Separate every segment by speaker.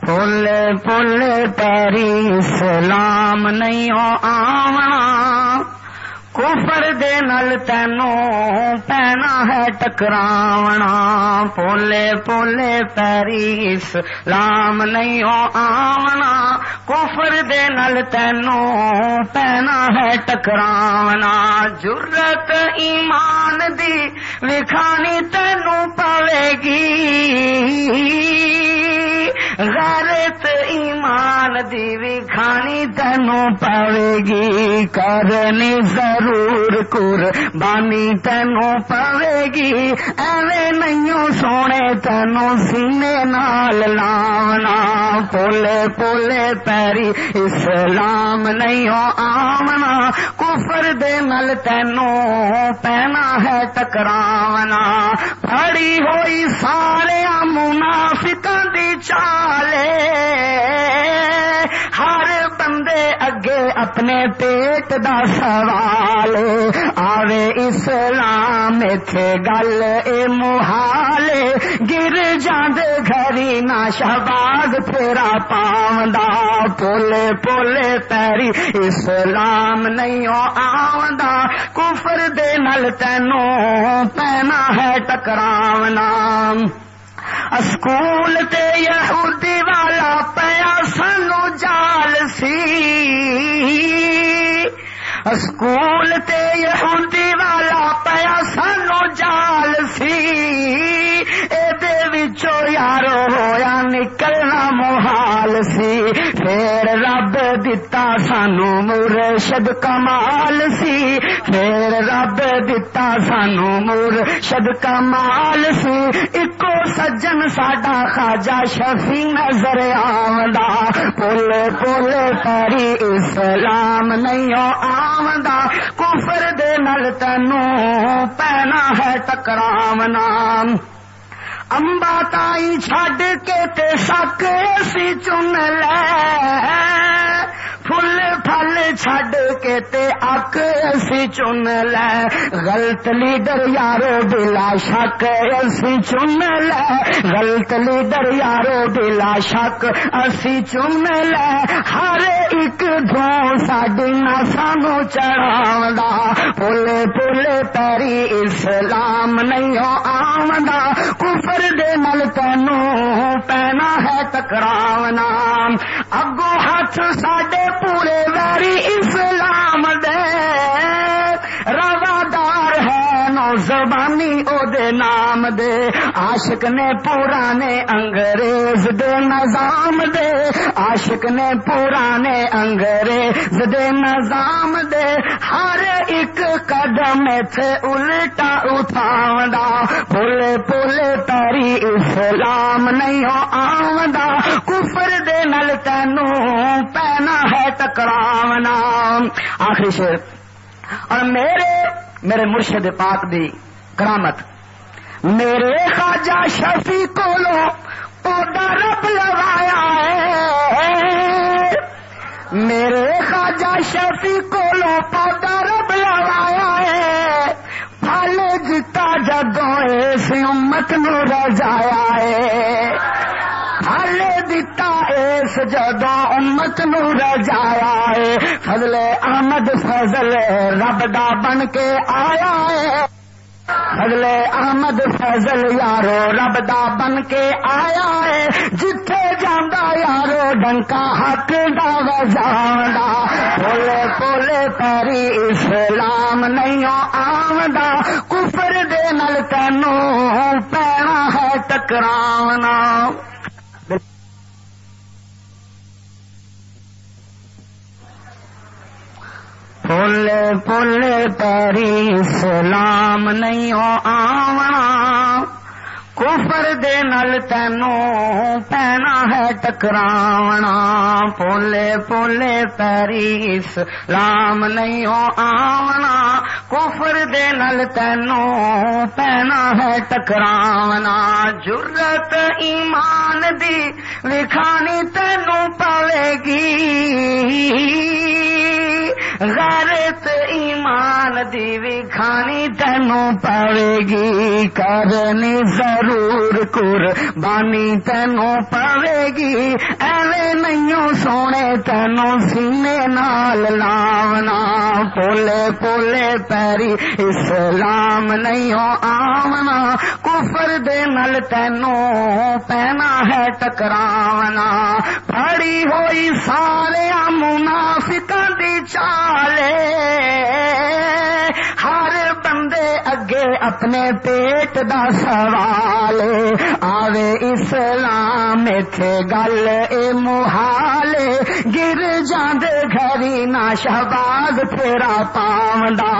Speaker 1: پل پل پیری اسلام نہیں آونا۔ کفر دے نل تینوں پینا ہے ٹکراونا۔ پولے پولے پیری اسلام نہیں آونا۔ کفر دے نل تینوں پینا ہے ٹکراونا۔ جرت ایمان دی وکھانی تینوں پاوے گی۔ غیرت ایمان دی کھانی تینوں پاوے گی کرنی ضرور کور بانی تینوں پاوے گی ایویں نہیں سونے تینوں سینے نال لاونا پولے پولے پیری اسلام نہیں آمنا۔ کفر دے نل تینوں پینا ہے ٹکراونا۔ پڑی ہوئی سارے منافقاں دی چار ہر بندے اگے اپنے پیٹ دا سوال آوے اسلام تھے گل، اے محال، گر جاند گھری نہ شہباز پھیرا پاوندا پولے پولے پیری اسلام نہیں آوندا، کفر دے نل تینوں پینا ہے ٹکراونا۔ اسکول تے یہودی والا پیا سانو جال سی۔ اسکول تے یہودی والا پیا سانو جال سی۔ یارو ہویا نکلنا محال سی۔ پھر رب دتا سانو مرشد کمال سی۔ پھر رب دتا سانو مرشد کمال سی اکو سجن ساڈا خاجا شفی نظر آمدا پل پل پری اسلام نہیں آمدا کفر دے نل تینو پینا ہے ٹکراونا امبا تائی چھڈ کے تے سک سی چن لے فل پھل چھڈ کے تے اک اسی چن لے غلط لیڈر یارو بلا شک اسی چن لے غلط لیڈر یارو بلا شک اسی چن لے ہر ایک دھو ساڈی نہ سانو چڑھا پلے پلے پیری اسلام نہیں آمدا کفر دے نل تینوں پینا ہے ٹکراونا اگو ہاتھ ساڈے پورے ویری اسلام دے۔ روادار ہے نو زبانی او دے نام دے۔ عاشق نے پرانے انگریز دے نظام دے۔ عاشق نے پرانے انگریز دے نظام دے۔ ہر ایک قدم تھے الٹا اٹھاوندا۔ پلے پلے تاری اسلام نہیں ہو آوندا۔ کفر دے نل تینوں پینا ٹکراونا آخری شیر اور میرے میرے مرشد پاک دی کرامت۔ میرے خواجہ شفی کو لو پودا رب لگایا ہے۔ میرے خواجہ شفی کو لو پودا رب لگایا ہے۔ پھل جتا جدو اس امت نو رجایا ہے۔ پھل دتا اس جدو امت نو رجایا ہے۔ فضل احمد فضل رب دا بن کے آیا ہے۔ فضل احمد فضل یارو رب دا بن کے آیا ہے۔ جتھے جانا یارو ڈنکا حق دا وجانا پولے پولے پیری اسلام نہیں آمدا کفر دے نل تینوں پینا ہے ٹکراونا۔ پل پل پیری اسلام نہیں آونا۔ کفر دے نل تینوں پینا ہے ٹکراونا۔ پولے پولے پیری اسلام نہیں آونا۔ کفر دے نل تینوں پینا ہے ٹکراونا۔ جرت ایمان دی وکھانی تینوں پاوے گی۔ غیرت ایمان دی بھی کھانی تینوں پڑے گی کرنی ضرور قربانی تینوں پڑے گی ایویں نہیں سونے تینوں سینے نال لاونا پولے پولے پیری اسلام نہیں آمنا کفر دے نل تینوں پینا ہے ٹکراونا۔ پڑی ہوئی سارے منافقہ دی چالے اگے اپنے پیٹ دا سوال آوے اسلام تھے گل اے محال گر جاندے گھری نہ شہباز پھیرا پاوندا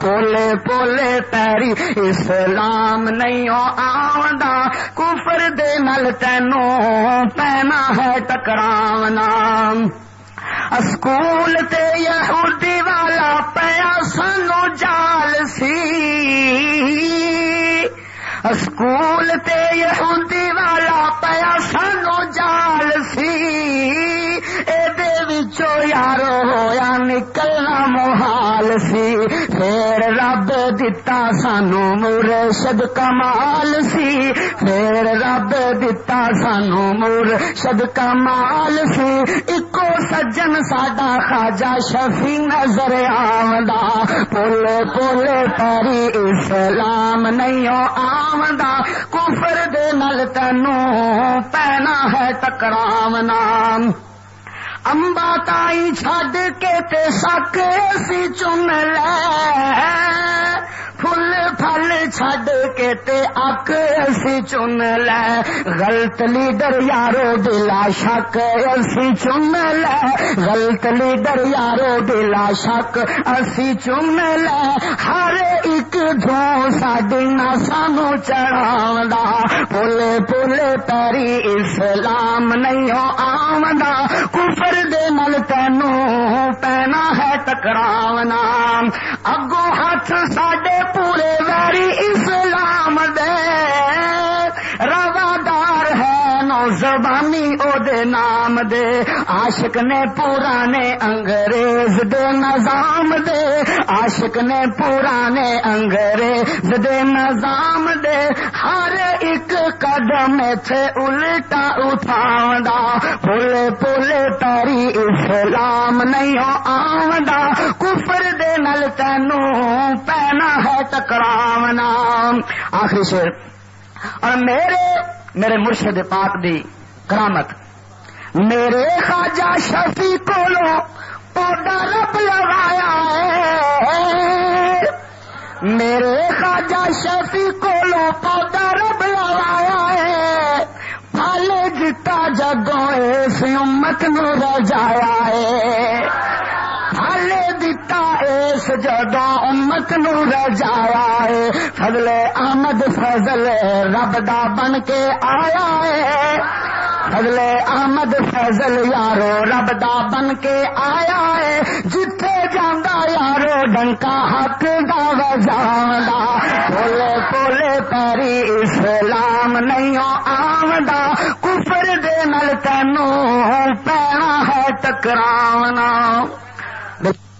Speaker 1: پولے پولے پیری اسلام نہیں آوندا کفر دے نل تینوں پینا ہے ٹکراونا اسکول تے یہودی والا پیا سانو جال سی۔ اسکول تے یہودی والا پیا سانو جال سی۔ یارو ہویا نکلنا محال سی۔ پھر رب دتا سانو مرشد کمال سی پھر رب دتا سانو مرشد کمال سی اکو سجن ساڈا خاجا شفی نظر آمدا پل پل پری اسلام نہیں آمدا کفر دے نل تینوں پینا ہے ٹکراونا امبا تائی چھڈ کے تے سک سی چن لے فل پھل چھڈ کے تے اک اسی چن لے غلط لیڈر یارو دلا شک اسی چن لے غلط لیڈر یارو دلا شک اسی چن لے ہر ایک ساڈی نہ سانو چڑھا پلے پلے پیری اسلام نہیں آمدا کفر دے نل تینوں پینا ہے ٹکراونا۔ اگو ہاتھ ساڈے پورے ویری اس زبانی او دے نام دے، عاشق نے پورانے انگریز دے نظام دے، عاشق نے پورانے انگریز دے نظام دے، ہر ایک قدم تھے الٹا اٹھاوندا پھولے پھولے تاری اسلام نہیں آوندا، کفر دے نل تینوں پینا ہے ٹکراونا۔ آخری شیر اور میرے میرے مرشد پاک دی کرامت۔ میرے خواجہ شفی کولو پودا رب لگایا ہے۔ میرے خواجہ شفی کولو پودا رب لگایا ہے۔ پھل دتا جگوں اس امت نو رجایا ہے۔ اس جگہ امت نو رجایا ہے۔ فضل احمد، فضل رب دا بن کے آیا ہے۔ فضل احمد، فضل یارو رب دا بن کے آیا ہے۔ جتھے جانا یارو ڈنکا حق دا وجانا پولے پولے پیری اسلام نہیں آمدا کفر دے نل تینوں پینا ہے ٹکراونا۔